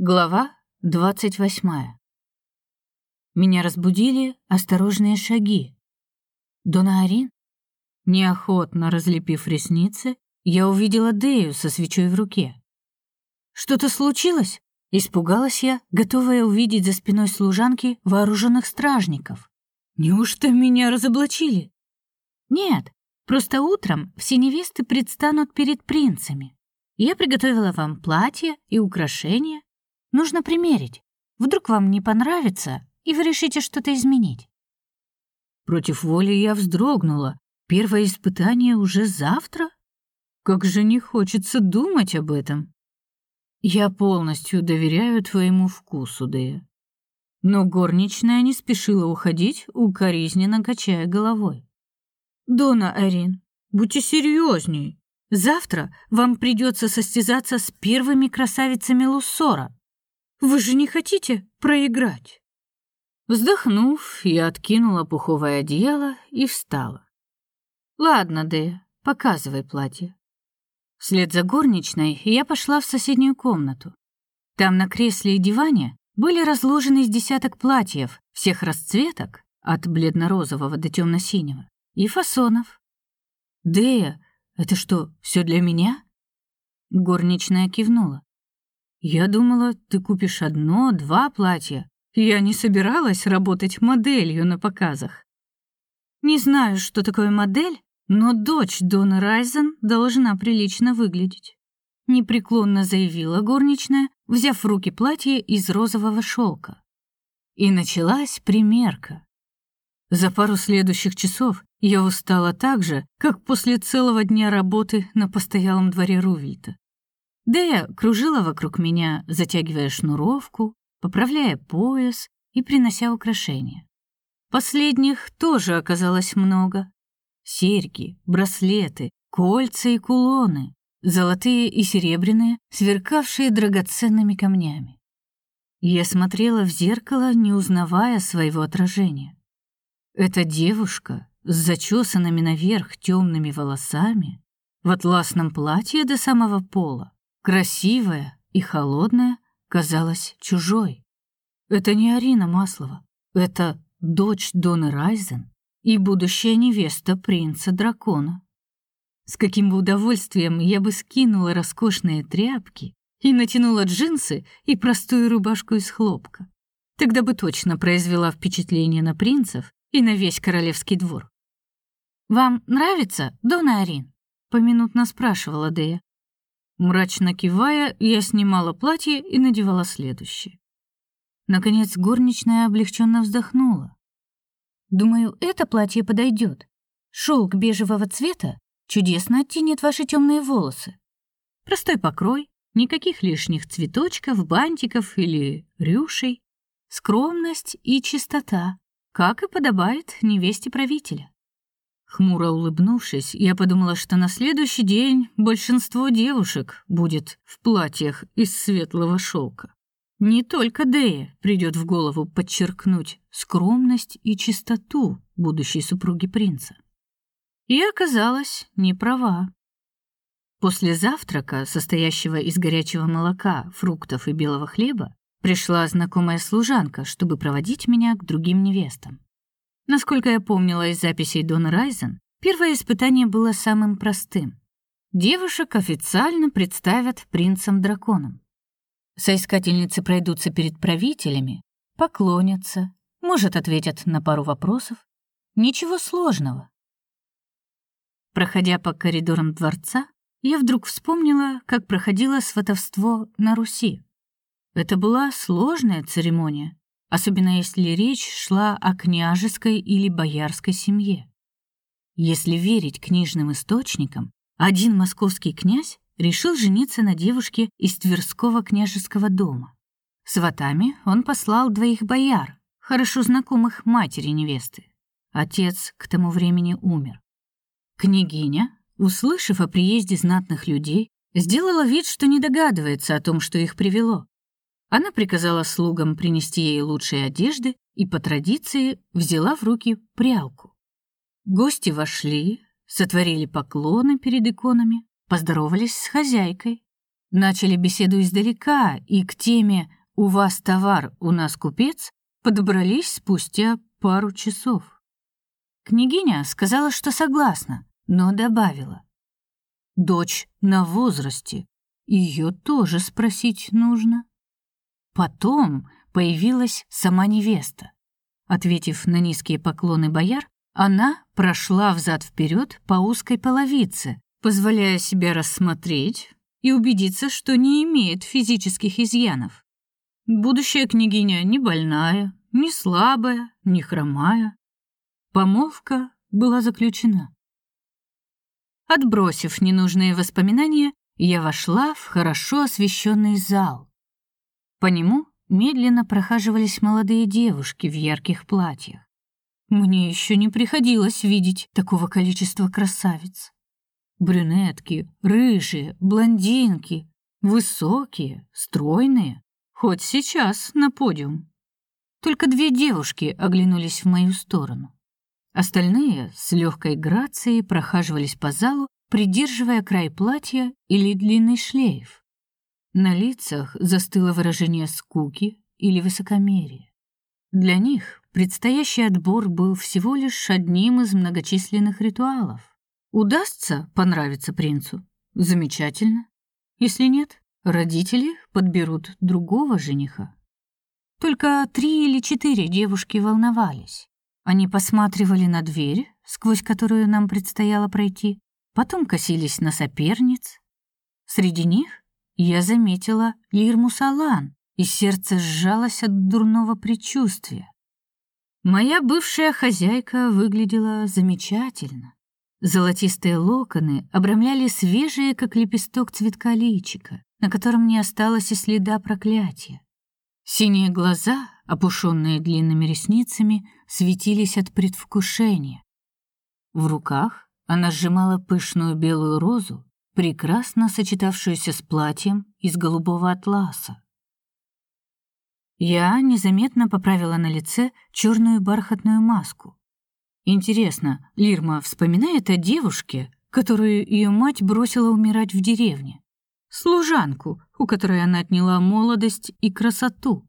Глава двадцать восьмая. Меня разбудили осторожные шаги. Дона Арин? Неохотно разлепив ресницы, я увидела Дею со свечой в руке. Что-то случилось? Испугалась я, готовая увидеть за спиной служанки вооруженных стражников. Неужто меня разоблачили? Нет, просто утром все невесты предстанут перед принцами. Я приготовила вам платье и украшения, Нужно примерить. Вдруг вам не понравится, и вы решите что-то изменить. Против воли я вздрогнула. Первое испытание уже завтра? Как же не хочется думать об этом. Я полностью доверяю твоему вкусу, Дэя. Но горничная не спешила уходить, укоризненно качая головой. Дона Арин, будьте серьезней. Завтра вам придется состязаться с первыми красавицами Луссора. Вы же не хотите проиграть?» Вздохнув, я откинула пуховое одеяло и встала. «Ладно, Дэ, показывай платье». Вслед за горничной я пошла в соседнюю комнату. Там на кресле и диване были разложены из десяток платьев всех расцветок, от бледно-розового до темно-синего, и фасонов. «Дея, это что, все для меня?» Горничная кивнула. Я думала, ты купишь одно, два платья. Я не собиралась работать моделью на показах. Не знаю, что такое модель, но дочь Дона Райзен должна прилично выглядеть, непреклонно заявила горничная, взяв в руки платье из розового шелка. И началась примерка. За пару следующих часов я устала так же, как после целого дня работы на постоялом дворе Рувельта. Дэя кружила вокруг меня, затягивая шнуровку, поправляя пояс и принося украшения. Последних тоже оказалось много. Серьги, браслеты, кольца и кулоны, золотые и серебряные, сверкавшие драгоценными камнями. Я смотрела в зеркало, не узнавая своего отражения. Эта девушка с зачесанными наверх темными волосами, в атласном платье до самого пола, красивая и холодная, казалась чужой. Это не Арина Маслова, это дочь Доны Райзен и будущая невеста принца-дракона. С каким бы удовольствием я бы скинула роскошные тряпки и натянула джинсы и простую рубашку из хлопка. Тогда бы точно произвела впечатление на принцев и на весь королевский двор. «Вам нравится, Дона Арин?» — поминутно спрашивала Дея. Мрачно кивая, я снимала платье и надевала следующее. Наконец горничная облегченно вздохнула. Думаю, это платье подойдет. Шелк бежевого цвета чудесно оттенит ваши темные волосы. Простой покрой, никаких лишних цветочков, бантиков или рюшей, скромность и чистота, как и подобает невесте правителя. Хмуро улыбнувшись, я подумала, что на следующий день большинство девушек будет в платьях из светлого шелка. Не только Дея придет в голову подчеркнуть скромность и чистоту будущей супруги принца. И оказалась не права. После завтрака, состоящего из горячего молока, фруктов и белого хлеба, пришла знакомая служанка, чтобы проводить меня к другим невестам. Насколько я помнила из записей Дона Райзен, первое испытание было самым простым. Девушек официально представят принцем-драконом. Соискательницы пройдутся перед правителями, поклонятся, может, ответят на пару вопросов. Ничего сложного. Проходя по коридорам дворца, я вдруг вспомнила, как проходило сватовство на Руси. Это была сложная церемония, особенно если речь шла о княжеской или боярской семье. Если верить книжным источникам, один московский князь решил жениться на девушке из Тверского княжеского дома. Сватами он послал двоих бояр, хорошо знакомых матери невесты. Отец к тому времени умер. Княгиня, услышав о приезде знатных людей, сделала вид, что не догадывается о том, что их привело, она приказала слугам принести ей лучшие одежды и по традиции взяла в руки прялку. Гости вошли, сотворили поклоны перед иконами, поздоровались с хозяйкой. Начали беседу издалека, и к теме «У вас товар, у нас купец» подобрались спустя пару часов. Княгиня сказала, что согласна, но добавила. Дочь на возрасте, ее тоже спросить нужно. Потом появилась сама невеста. Ответив на низкие поклоны бояр, она прошла взад вперед по узкой половице, позволяя себя рассмотреть и убедиться, что не имеет физических изъянов. Будущая княгиня не больная, не слабая, не хромая. Помолвка была заключена. Отбросив ненужные воспоминания, я вошла в хорошо освещенный зал. По нему медленно прохаживались молодые девушки в ярких платьях. Мне еще не приходилось видеть такого количества красавиц. Брюнетки, рыжие, блондинки, высокие, стройные, хоть сейчас на подиум. Только две девушки оглянулись в мою сторону. Остальные с легкой грацией прохаживались по залу, придерживая край платья или длинный шлейф. На лицах застыло выражение скуки или высокомерия. Для них предстоящий отбор был всего лишь одним из многочисленных ритуалов. Удастся понравиться принцу? Замечательно. Если нет, родители подберут другого жениха. Только три или четыре девушки волновались. Они посматривали на дверь, сквозь которую нам предстояло пройти, потом косились на соперниц. Среди них я заметила Лирму Салан, и сердце сжалось от дурного предчувствия. Моя бывшая хозяйка выглядела замечательно. Золотистые локоны обрамляли свежие, как лепесток цветка личика, на котором не осталось и следа проклятия. Синие глаза, опушенные длинными ресницами, светились от предвкушения. В руках она сжимала пышную белую розу, прекрасно сочетавшуюся с платьем из голубого атласа. Я незаметно поправила на лице черную бархатную маску. Интересно, Лирма вспоминает о девушке, которую ее мать бросила умирать в деревне? Служанку, у которой она отняла молодость и красоту.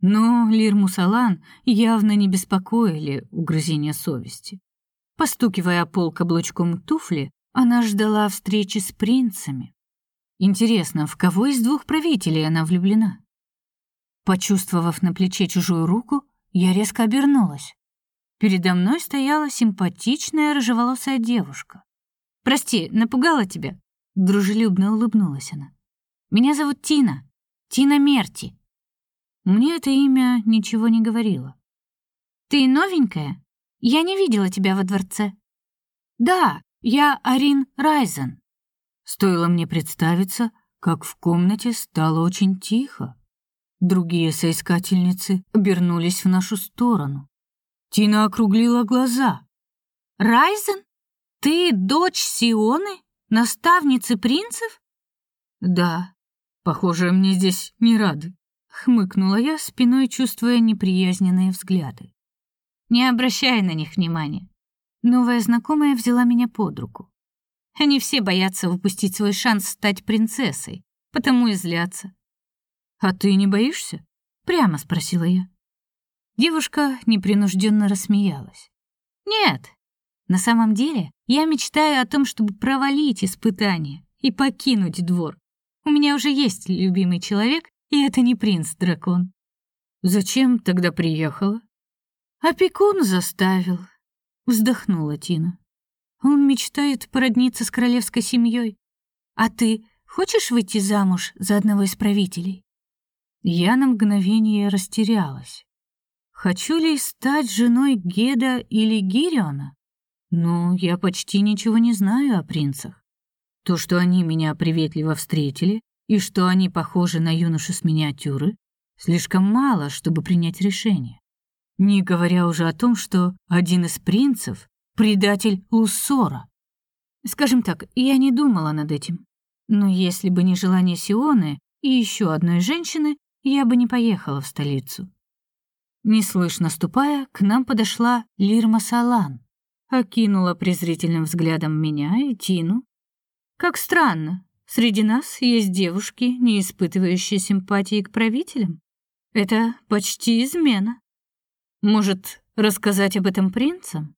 Но Лирму Салан явно не беспокоили угрызения совести. Постукивая о пол каблучком туфли, она ждала встречи с принцами. Интересно, в кого из двух правителей она влюблена? Почувствовав на плече чужую руку, я резко обернулась. Передо мной стояла симпатичная рыжеволосая девушка. «Прости, напугала тебя?» Дружелюбно улыбнулась она. «Меня зовут Тина. Тина Мерти». Мне это имя ничего не говорило. «Ты новенькая? Я не видела тебя во дворце». «Да, я Арин Райзен». Стоило мне представиться, как в комнате стало очень тихо. Другие соискательницы обернулись в нашу сторону. Тина округлила глаза. «Райзен? Ты дочь Сионы? Наставницы принцев?» «Да, похоже, мне здесь не рады», — хмыкнула я, спиной чувствуя неприязненные взгляды. «Не обращай на них внимания». Новая знакомая взяла меня под руку. Они все боятся выпустить свой шанс стать принцессой, потому и злятся. «А ты не боишься?» — прямо спросила я. Девушка непринужденно рассмеялась. «Нет, на самом деле я мечтаю о том, чтобы провалить испытание и покинуть двор. У меня уже есть любимый человек, и это не принц-дракон». «Зачем тогда приехала?» «Опекун заставил», — вздохнула Тина. «Он мечтает породниться с королевской семьей. А ты хочешь выйти замуж за одного из правителей?» Я на мгновение растерялась. Хочу ли стать женой Геда или Гириона? Ну, я почти ничего не знаю о принцах. То, что они меня приветливо встретили, и что они похожи на юношу с миниатюры, слишком мало, чтобы принять решение. Не говоря уже о том, что один из принцев — предатель Луссора. Скажем так, я не думала над этим. Но если бы не желание Сионы и еще одной женщины, я бы не поехала в столицу. Неслышно ступая, к нам подошла Лирма Салан, окинула презрительным взглядом меня и Тину. Как странно, среди нас есть девушки, не испытывающие симпатии к правителям. Это почти измена. Может, рассказать об этом принцам?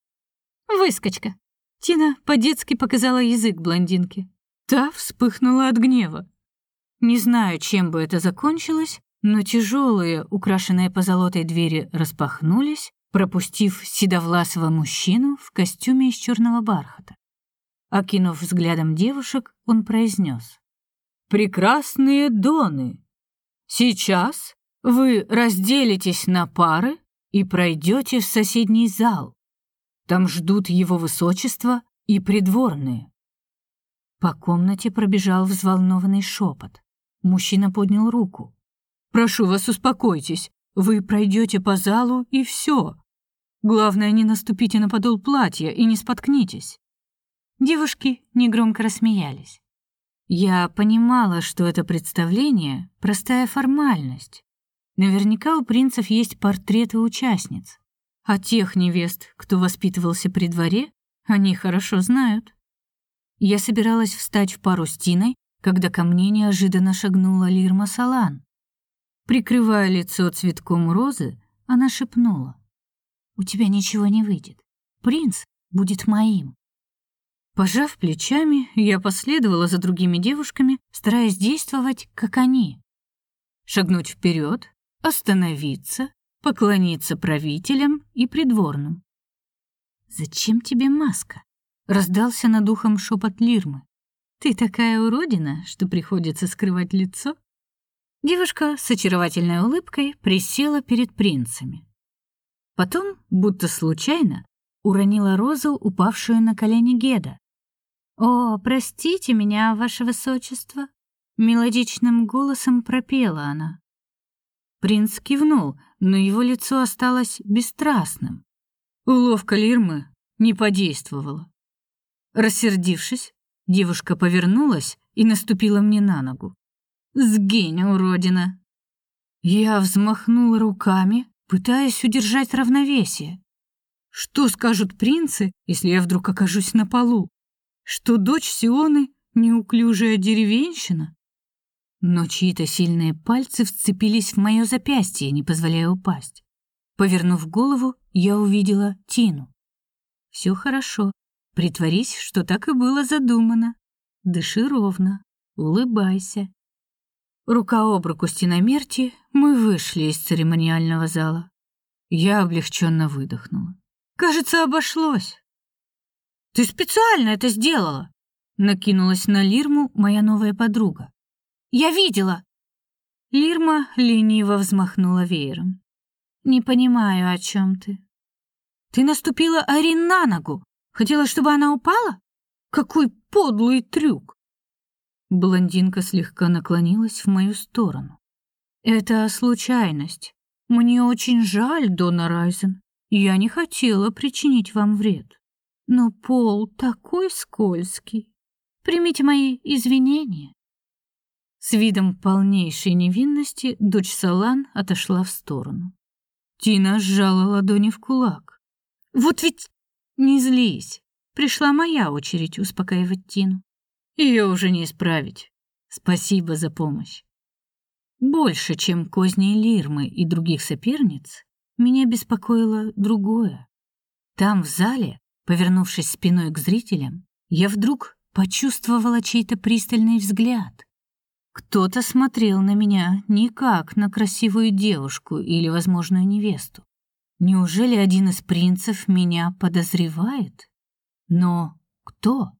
Выскочка. Тина по-детски показала язык блондинке. Та вспыхнула от гнева. Не знаю, чем бы это закончилось, но тяжелые, украшенные позолотой двери распахнулись, пропустив седовласого мужчину в костюме из черного бархата. Окинув взглядом девушек, он произнес. «Прекрасные доны! Сейчас вы разделитесь на пары и пройдете в соседний зал. Там ждут его высочество и придворные». По комнате пробежал взволнованный шепот. Мужчина поднял руку. «Прошу вас, успокойтесь. Вы пройдете по залу, и все. Главное, не наступите на подол платья и не споткнитесь». Девушки негромко рассмеялись. Я понимала, что это представление — простая формальность. Наверняка у принцев есть портреты участниц. А тех невест, кто воспитывался при дворе, они хорошо знают. Я собиралась встать в пару с Тиной, когда ко мне неожиданно шагнула Лирма Салан. Прикрывая лицо цветком розы, она шепнула. «У тебя ничего не выйдет. Принц будет моим». Пожав плечами, я последовала за другими девушками, стараясь действовать, как они. Шагнуть вперед, остановиться, поклониться правителям и придворным. «Зачем тебе маска?» — раздался над ухом шепот Лирмы. «Ты такая уродина, что приходится скрывать лицо?» Девушка с очаровательной улыбкой присела перед принцами. Потом, будто случайно, уронила розу, упавшую на колени Геда. «О, простите меня, ваше высочество!» Мелодичным голосом пропела она. Принц кивнул, но его лицо осталось бесстрастным. Уловка Лирмы не подействовала. Рассердившись, девушка повернулась и наступила мне на ногу. «Сгинь, уродина!» Я взмахнула руками, пытаясь удержать равновесие. Что скажут принцы, если я вдруг окажусь на полу? что дочь Сионы — неуклюжая деревенщина. Но чьи-то сильные пальцы вцепились в мое запястье, не позволяя упасть. Повернув голову, я увидела Тину. Все хорошо. Притворись, что так и было задумано. Дыши ровно, улыбайся. Рука об руку с Тиномерти, мы вышли из церемониального зала. Я облегченно выдохнула. Кажется, обошлось. Ты специально это сделала, накинулась на Лирму моя новая подруга. Я видела. Лирма лениво взмахнула веером. Не понимаю, о чем ты. Ты наступила Арин на ногу. Хотела, чтобы она упала? Какой подлый трюк. Блондинка слегка наклонилась в мою сторону. Это случайность. Мне очень жаль, Дона Райзен. Я не хотела причинить вам вред. Но пол такой скользкий. Примите мои извинения. С видом полнейшей невинности дочь Салан отошла в сторону. Тина сжала ладони в кулак. Вот ведь не злись. Пришла моя очередь успокаивать Тину. Ее уже не исправить. Спасибо за помощь. Больше, чем козни Лирмы и других соперниц, меня беспокоило другое. Там, в зале, Повернувшись спиной к зрителям, я вдруг почувствовала чей-то пристальный взгляд. Кто-то смотрел на меня не как на красивую девушку или возможную невесту. Неужели один из принцев меня подозревает? Но кто?